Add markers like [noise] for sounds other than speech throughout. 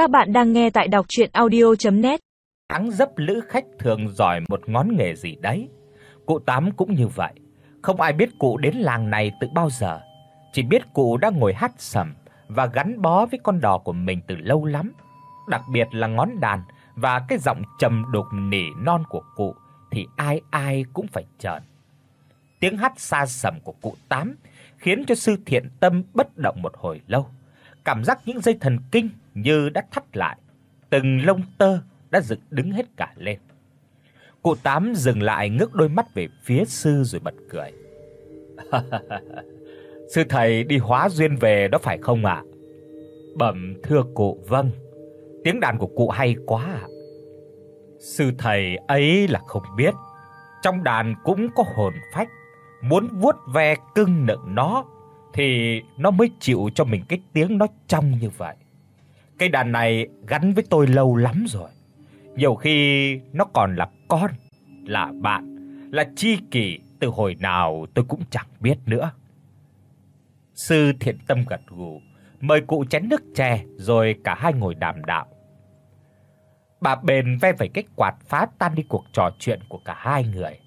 Các bạn đang nghe tại đọc docchuyenaudio.net. Hắn dấp lữ khách thường giỏi một ngón nghề gì đấy. Cụ Tám cũng như vậy, không ai biết cụ đến làng này từ bao giờ, chỉ biết cụ đã ngồi hát sẩm và gắn bó với con đò của mình từ lâu lắm, đặc biệt là ngón đàn và cái giọng trầm đục nỉ non của cụ thì ai ai cũng phải trợn. Tiếng hát xa sẩm của cụ Tám khiến cho sư thiện tâm bất động một hồi lâu. Cảm giác những dây thần kinh như đã thắt lại, từng lông tơ đã dựng đứng hết cả lên. Cụ Tám dừng lại ngước đôi mắt về phía sư rồi bật cười. [laughs] sư thầy đi hóa duyên về đó phải không ạ? Bẩm thưa cụ vâng. Tiếng đàn của cụ hay quá ạ. Sư thầy ấy là không biết, trong đàn cũng có hồn phách, muốn vuốt ve cưng nựng nó thì nó mới chịu cho mình cái tiếng nó trong như vậy. Cái đàn này gắn với tôi lâu lắm rồi. Nhiều khi nó còn là con, là bạn, là tri kỷ từ hồi nào tôi cũng chẳng biết nữa. Sư Thiện Tâm gật gù, mời cụ chén nước chè rồi cả hai ngồi đàm đạo. Bà bền ve vẩy cái quạt phá tan đi cuộc trò chuyện của cả hai người.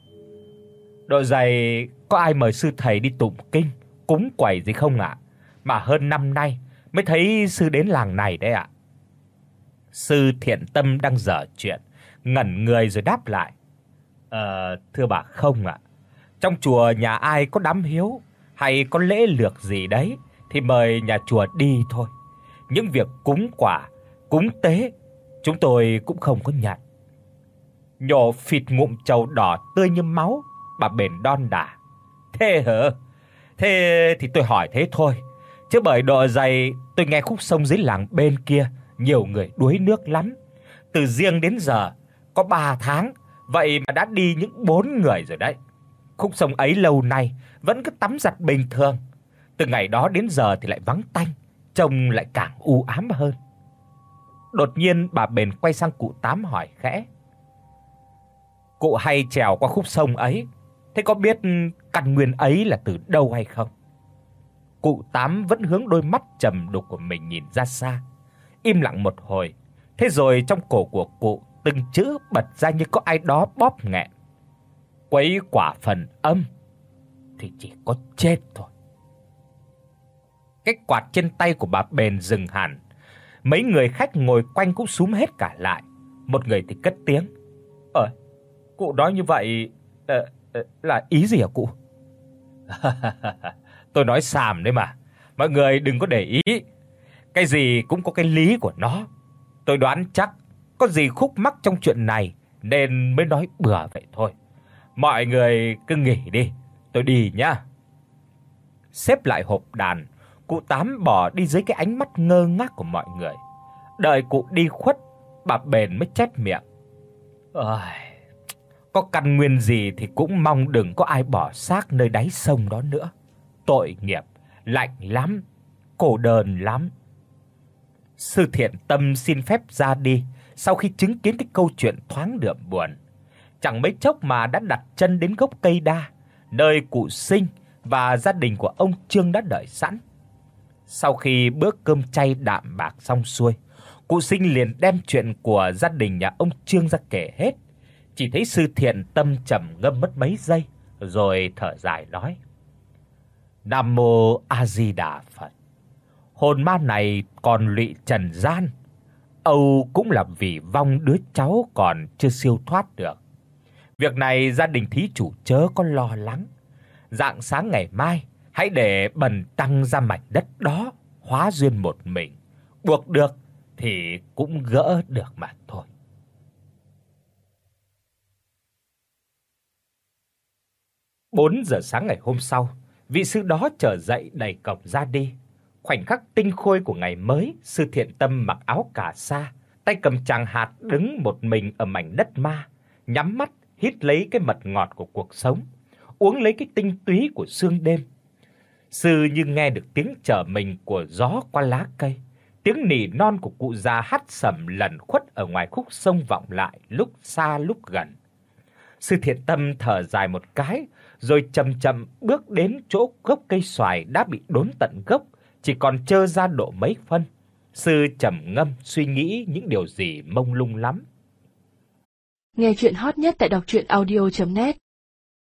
Đội giày có ai mời sư thầy đi tụng kinh, cúng quẩy gì không ạ? Mà hơn năm nay mới thấy sư đến làng này đấy ạ. Sư Thiện Tâm đang dở chuyện, ngẩn người rồi đáp lại. "Ờ, thưa bà không ạ. Trong chùa nhà ai có đám hiếu hay có lễ lược gì đấy thì mời nhà chùa đi thôi. Những việc cúng quả, cúng tế chúng tôi cũng không có nhận." Nhổ phịt ngụm trầu đỏ tươi như máu, bà bền đon đả. "Thế hả? Thế thì tôi hỏi thế thôi." Chứ bởi độ dày tôi nghe khúc sông dưới làng bên kia nhiều người đuối nước lắm. Từ riêng đến giờ có 3 tháng, vậy mà đã đi những 4 người rồi đấy. Khúc sông ấy lâu nay vẫn cứ tắm giặt bình thường. Từ ngày đó đến giờ thì lại vắng tanh, trông lại càng u ám hơn. Đột nhiên bà bền quay sang cụ Tám hỏi khẽ. Cụ hay trèo qua khúc sông ấy, thế có biết căn nguyên ấy là từ đâu hay không? Cụ Tám vẫn hướng đôi mắt trầm đục của mình nhìn ra xa, im lặng một hồi, thế rồi trong cổ của cụ từng chữ bật ra như có ai đó bóp nghẹn. Quấy quả phần âm thì chỉ có chết thôi. Cái quạt trên tay của bà bền dừng hẳn. Mấy người khách ngồi quanh cũng súm hết cả lại. Một người thì cất tiếng: "Ờ, cụ nói như vậy ờ, Ờ, là ý gì hả cụ?" [laughs] Tôi nói xàm đấy mà. Mọi người đừng có để ý. Cái gì cũng có cái lý của nó. Tôi đoán chắc có gì khúc mắc trong chuyện này nên mới nói bừa vậy thôi. Mọi người cứ nghỉ đi, tôi đi nhá. Xếp lại hộp đàn, cụ Tám bỏ đi dưới cái ánh mắt ngơ ngác của mọi người. Đợi cụ đi khuất, bà bền mới chép miệng. Ôi, có căn nguyên gì thì cũng mong đừng có ai bỏ xác nơi đáy sông đó nữa tội nghiệp, lạnh lắm, cô đơn lắm. Sư Thiện Tâm xin phép ra đi sau khi chứng kiến cái câu chuyện thoáng đượm buồn. Chẳng mấy chốc mà đã đặt chân đến gốc cây đa, nơi cụ Sinh và gia đình của ông Trương đã đợi sẵn. Sau khi bữa cơm chay đạm bạc xong xuôi, cụ Sinh liền đem chuyện của gia đình nhà ông Trương ra kể hết. Chỉ thấy sư Thiện Tâm trầm ngâm mất mấy giây rồi thở dài nói: Nam mô A Di Đà Phật. Hồn ma này còn lụy trần gian, Âu cũng là vì vong đứa cháu còn chưa siêu thoát được. Việc này gia đình thí chủ chớ có lo lắng. Dạng sáng ngày mai, hãy để bần tăng ra mảnh đất đó hóa duyên một mình, buộc được thì cũng gỡ được mà thôi. Bốn giờ sáng ngày hôm sau, vị sư đó trở dậy đẩy cổng ra đi. Khoảnh khắc tinh khôi của ngày mới, sư thiện tâm mặc áo cà sa, tay cầm chàng hạt đứng một mình ở mảnh đất ma, nhắm mắt hít lấy cái mật ngọt của cuộc sống, uống lấy cái tinh túy của sương đêm. Sư như nghe được tiếng trở mình của gió qua lá cây, tiếng nỉ non của cụ già hát sẩm lẩn khuất ở ngoài khúc sông vọng lại lúc xa lúc gần. Sư thiện tâm thở dài một cái, rồi chậm chậm bước đến chỗ gốc cây xoài đã bị đốn tận gốc, chỉ còn trơ ra độ mấy phân. Sư trầm ngâm suy nghĩ những điều gì mông lung lắm. Nghe truyện hot nhất tại đọc audio net